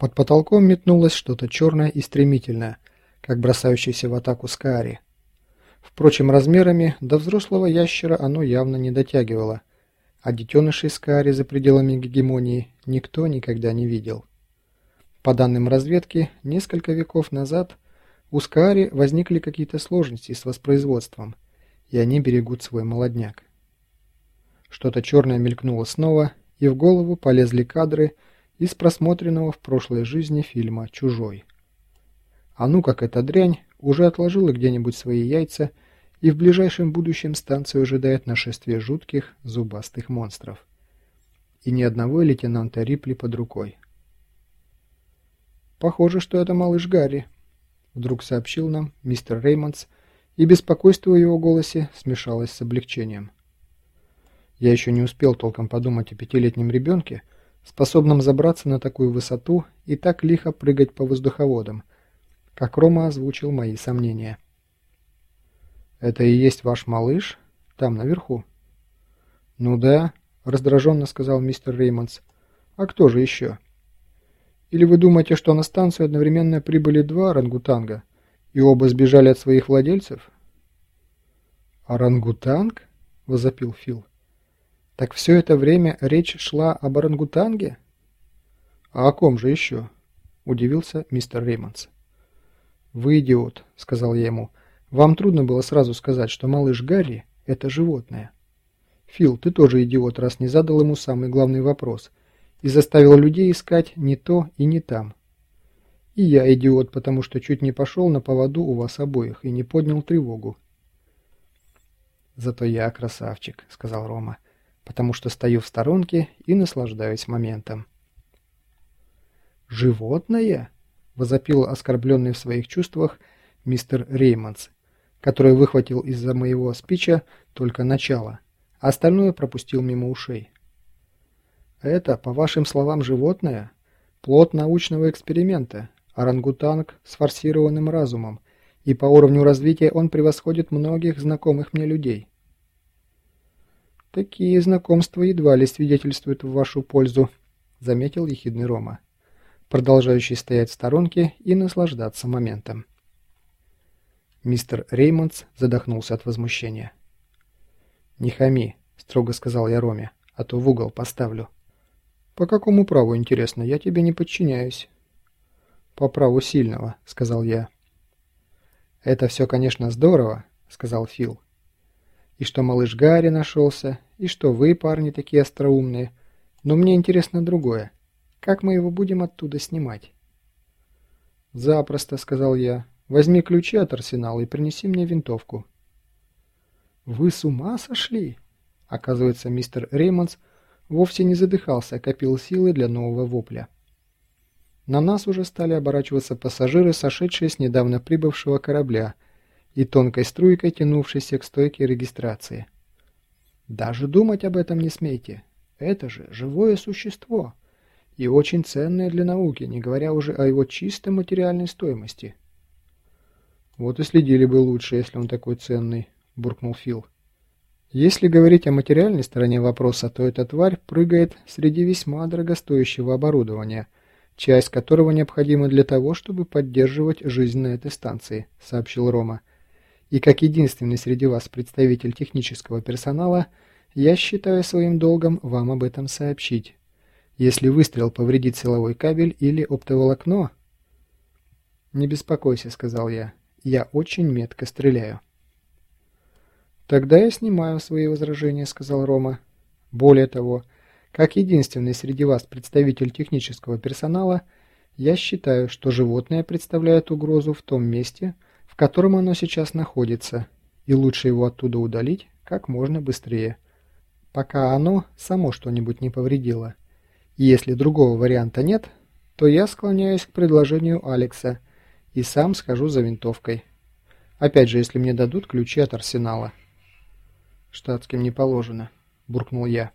Под потолком метнулось что-то черное и стремительное, как бросающееся в атаку скари. Впрочем, размерами до взрослого ящера оно явно не дотягивало, а детенышей скари за пределами гегемонии никто никогда не видел. По данным разведки, несколько веков назад у скари возникли какие-то сложности с воспроизводством, и они берегут свой молодняк. Что-то черное мелькнуло снова, и в голову полезли кадры – из просмотренного в прошлой жизни фильма «Чужой». А ну как эта дрянь уже отложила где-нибудь свои яйца, и в ближайшем будущем станцию ожидает нашествие жутких зубастых монстров. И ни одного лейтенанта Рипли под рукой. «Похоже, что это малыш Гарри», — вдруг сообщил нам мистер Реймондс, и беспокойство в его голосе смешалось с облегчением. Я еще не успел толком подумать о пятилетнем ребенке, — способным забраться на такую высоту и так лихо прыгать по воздуховодам, как Рома озвучил мои сомнения. «Это и есть ваш малыш? Там, наверху?» «Ну да», — раздраженно сказал мистер Реймондс. «А кто же еще?» «Или вы думаете, что на станцию одновременно прибыли два орангутанга, и оба сбежали от своих владельцев?» «Орангутанг?» — возопил Фил. Так все это время речь шла об орангутанге? А о ком же еще? Удивился мистер Реймондс. Вы идиот, сказал я ему. Вам трудно было сразу сказать, что малыш Гарри – это животное. Фил, ты тоже идиот, раз не задал ему самый главный вопрос и заставил людей искать не то и не там. И я идиот, потому что чуть не пошел на поводу у вас обоих и не поднял тревогу. «Зато я красавчик», — сказал Рома потому что стою в сторонке и наслаждаюсь моментом. «Животное?» – возопил оскорбленный в своих чувствах мистер Реймондс, который выхватил из-за моего спича только начало, а остальное пропустил мимо ушей. «Это, по вашим словам, животное? Плод научного эксперимента, орангутанг с форсированным разумом, и по уровню развития он превосходит многих знакомых мне людей. «Такие знакомства едва ли свидетельствуют в вашу пользу», — заметил ехидный Рома, продолжающий стоять в сторонке и наслаждаться моментом. Мистер Реймондс задохнулся от возмущения. «Не хами», — строго сказал я Роме, — «а то в угол поставлю». «По какому праву, интересно? Я тебе не подчиняюсь». «По праву сильного», — сказал я. «Это все, конечно, здорово», — сказал Фил и что малыш Гарри нашелся, и что вы, парни, такие остроумные. Но мне интересно другое. Как мы его будем оттуда снимать?» «Запросто», — сказал я. «Возьми ключи от арсенала и принеси мне винтовку». «Вы с ума сошли?» Оказывается, мистер Реймондс вовсе не задыхался, а копил силы для нового вопля. На нас уже стали оборачиваться пассажиры, сошедшие с недавно прибывшего корабля — и тонкой струйкой тянувшейся к стойке регистрации. Даже думать об этом не смейте. Это же живое существо. И очень ценное для науки, не говоря уже о его чисто материальной стоимости. Вот и следили бы лучше, если он такой ценный, буркнул Фил. Если говорить о материальной стороне вопроса, то эта тварь прыгает среди весьма дорогостоящего оборудования, часть которого необходима для того, чтобы поддерживать жизнь на этой станции, сообщил Рома. И как единственный среди вас представитель технического персонала, я считаю своим долгом вам об этом сообщить. Если выстрел повредит силовой кабель или оптоволокно... «Не беспокойся», — сказал я. «Я очень метко стреляю». «Тогда я снимаю свои возражения», — сказал Рома. «Более того, как единственный среди вас представитель технического персонала, я считаю, что животное представляет угрозу в том месте, в котором оно сейчас находится, и лучше его оттуда удалить как можно быстрее, пока оно само что-нибудь не повредило. Если другого варианта нет, то я склоняюсь к предложению Алекса и сам схожу за винтовкой. Опять же, если мне дадут ключи от арсенала. «Штатским не положено», — буркнул я.